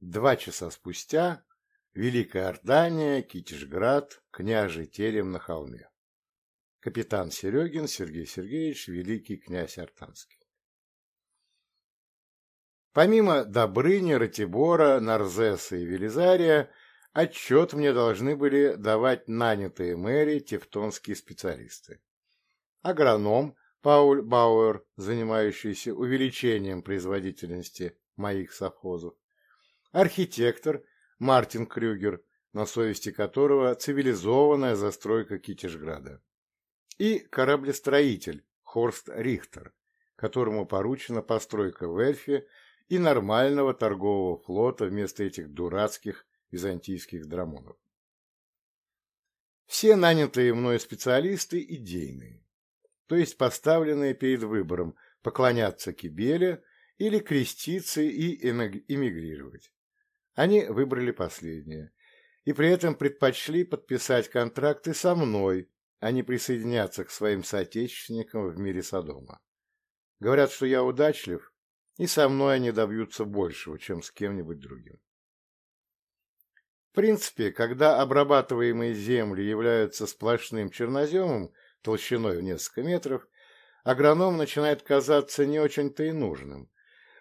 Два часа спустя Великая Ордания, Китежград, княжий терем на холме. Капитан Серегин Сергей Сергеевич, великий князь Артанский. Помимо Добрыни, Ратибора, Нарзеса и Велизария, отчет мне должны были давать нанятые мэри тевтонские специалисты. Агроном Пауль Бауэр, занимающийся увеличением производительности моих совхозов, архитектор Мартин Крюгер, на совести которого цивилизованная застройка Китежграда, и кораблестроитель Хорст Рихтер, которому поручена постройка в Эльфе и нормального торгового флота вместо этих дурацких византийских драмонов. Все нанятые мной специалисты идейные, то есть поставленные перед выбором поклоняться Кибеле или креститься и эмигрировать. Они выбрали последнее, и при этом предпочли подписать контракты со мной, а не присоединяться к своим соотечественникам в мире Содома. Говорят, что я удачлив, и со мной они добьются большего, чем с кем-нибудь другим. В принципе, когда обрабатываемые земли являются сплошным черноземом толщиной в несколько метров, агроном начинает казаться не очень-то и нужным.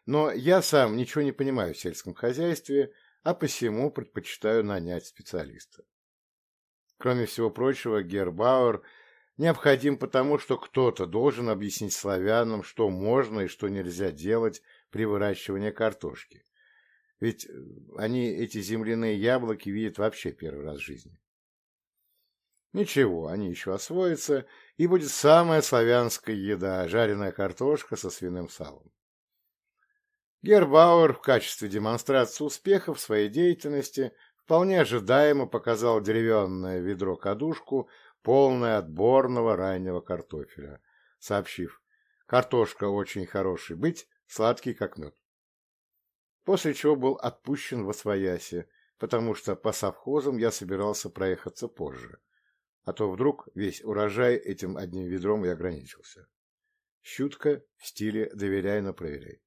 Но я сам ничего не понимаю в сельском хозяйстве, а посему предпочитаю нанять специалиста. Кроме всего прочего, Гербауэр необходим потому, что кто-то должен объяснить славянам, что можно и что нельзя делать при выращивании картошки. Ведь э, они эти земляные яблоки видят вообще первый раз в жизни. Ничего, они еще освоятся, и будет самая славянская еда – жареная картошка со свиным салом. Гербауэр в качестве демонстрации успехов своей деятельности вполне ожидаемо показал деревянное ведро-кадушку, полное отборного раннего картофеля, сообщив, картошка очень хороший быть, сладкий как мед. После чего был отпущен во свояси, потому что по совхозам я собирался проехаться позже, а то вдруг весь урожай этим одним ведром и ограничился. Щутка в стиле «доверяй, но проверяй».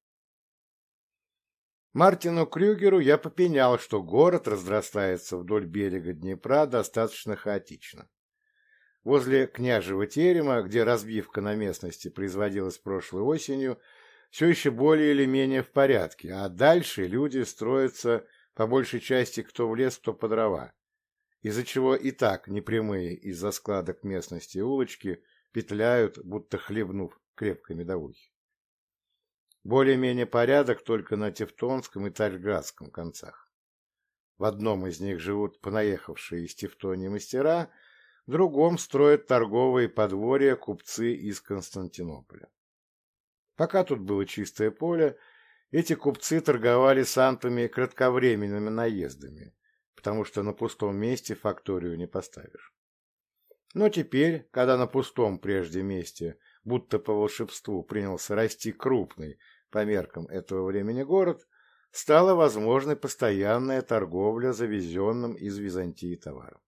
Мартину Крюгеру я попенял, что город разрастается вдоль берега Днепра достаточно хаотично. Возле княжего терема, где разбивка на местности производилась прошлой осенью, все еще более или менее в порядке, а дальше люди строятся по большей части кто в лес, кто по дрова, из-за чего и так непрямые из-за складок местности улочки петляют, будто хлебнув крепкой медовухи. Более-менее порядок только на Тевтонском и Царьградском концах. В одном из них живут понаехавшие из Тевтонии мастера, в другом строят торговые подворья купцы из Константинополя. Пока тут было чистое поле, эти купцы торговали сантами кратковременными наездами, потому что на пустом месте факторию не поставишь. Но теперь, когда на пустом прежде месте, будто по волшебству, принялся расти крупный, по меркам этого времени город, стала возможной постоянная торговля завезенным из Византии товаром.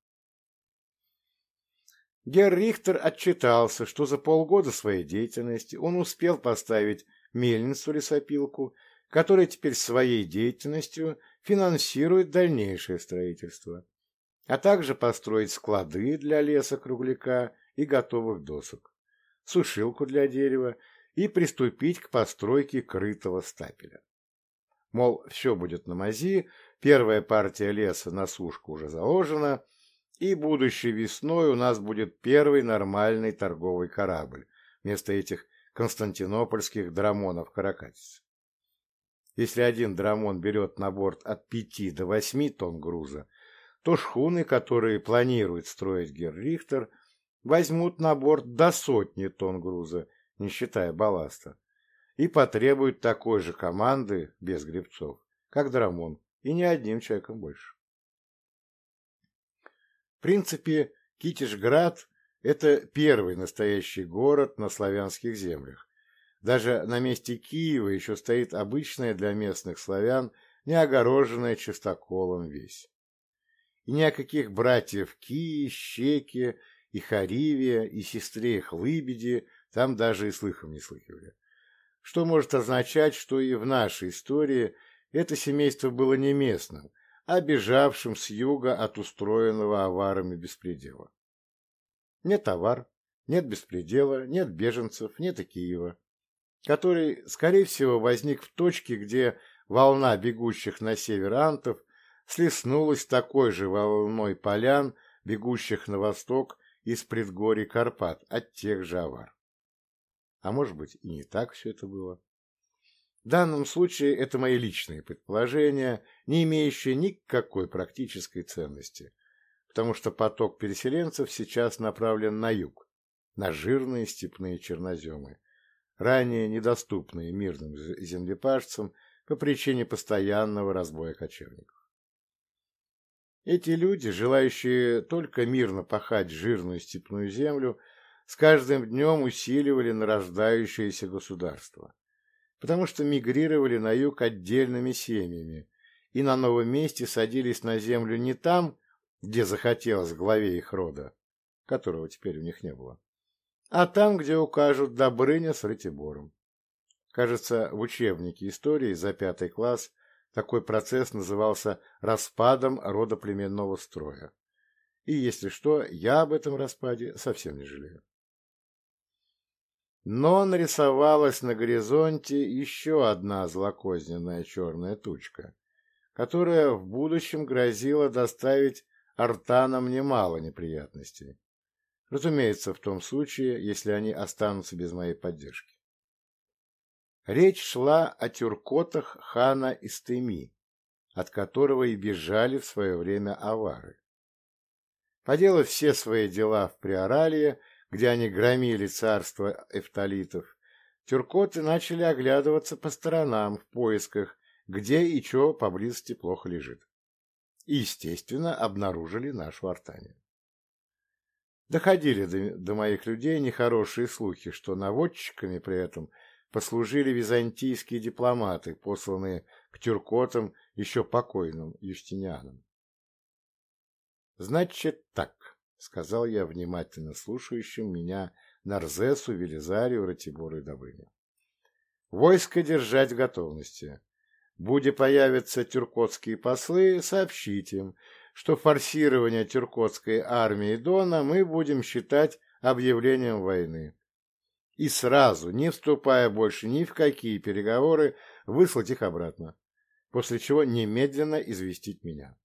Герр Рихтер отчитался, что за полгода своей деятельности он успел поставить мельницу-лесопилку, которая теперь своей деятельностью финансирует дальнейшее строительство, а также построить склады для леса кругляка и готовых досок, сушилку для дерева и приступить к постройке крытого стапеля. Мол, все будет на мази, первая партия леса на сушку уже заложена, и будущей весной у нас будет первый нормальный торговый корабль вместо этих константинопольских драмонов-каракатиц. Если один драмон берет на борт от пяти до восьми тонн груза, то шхуны, которые планирует строить Геррихтер, возьмут на борт до сотни тонн груза не считая балласта, и потребует такой же команды, без гребцов, как Драмон, и не одним человеком больше. В принципе, Китежград – это первый настоящий город на славянских землях. Даже на месте Киева еще стоит обычная для местных славян неогороженная чистоколом весь. И ни о каких братьев Кии, Щеке и Хариве и сестре их там даже и слыхом не слыхивали. Что может означать, что и в нашей истории это семейство было не местным, а бежавшим с юга от устроенного аварами беспредела. Нет товар, нет беспредела, нет беженцев, нет и Киева, который, скорее всего, возник в точке, где волна бегущих на север антов слеснулась такой же волной полян, бегущих на восток из предгорий Карпат от тех же авар. А может быть, и не так все это было. В данном случае это мои личные предположения, не имеющие никакой практической ценности, потому что поток переселенцев сейчас направлен на юг, на жирные степные черноземы, ранее недоступные мирным землепашцам по причине постоянного разбоя кочевников. Эти люди, желающие только мирно пахать жирную степную землю, с каждым днем усиливали нарождающееся государство, потому что мигрировали на юг отдельными семьями и на новом месте садились на землю не там, где захотелось главе их рода, которого теперь у них не было, а там, где укажут Добрыня с Ратибором. Кажется, в учебнике истории за пятый класс такой процесс назывался распадом родоплеменного строя. И, если что, я об этом распаде совсем не жалею. Но нарисовалась на горизонте еще одна злокозненная черная тучка, которая в будущем грозила доставить артанам немало неприятностей. Разумеется, в том случае, если они останутся без моей поддержки. Речь шла о тюркотах хана Истеми, от которого и бежали в свое время авары. Поделав все свои дела в Приорале, где они громили царство эфталитов, тюркоты начали оглядываться по сторонам в поисках, где и что поблизости плохо лежит. И, естественно, обнаружили нашу артанию. Доходили до, до моих людей нехорошие слухи, что наводчиками при этом – послужили византийские дипломаты, посланные к тюркотам еще покойным Юстинианом. «Значит так», — сказал я внимательно слушающим меня Нарзесу, Велизарию, Ратибору и Добыне. «Войско держать в готовности. Буде появятся тюркотские послы, сообщить им, что форсирование тюркотской армии Дона мы будем считать объявлением войны и сразу, не вступая больше ни в какие переговоры, выслать их обратно, после чего немедленно известить меня.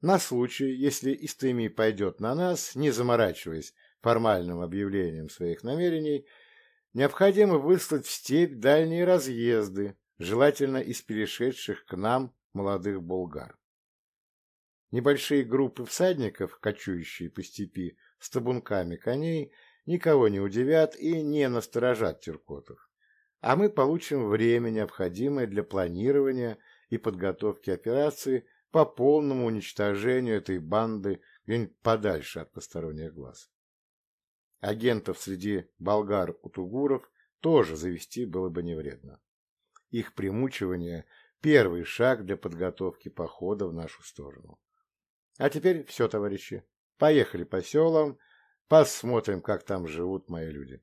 На случай, если Истыми пойдет на нас, не заморачиваясь формальным объявлением своих намерений, необходимо выслать в степь дальние разъезды, желательно из перешедших к нам молодых болгар. Небольшие группы всадников, кочующие по степи с табунками коней, никого не удивят и не насторожат Тюркотов. А мы получим время, необходимое для планирования и подготовки операции по полному уничтожению этой банды где-нибудь подальше от посторонних глаз. Агентов среди болгар-утугуров тоже завести было бы не вредно. Их примучивание – первый шаг для подготовки похода в нашу сторону. А теперь все, товарищи. Поехали по селам, Посмотрим, как там живут мои люди.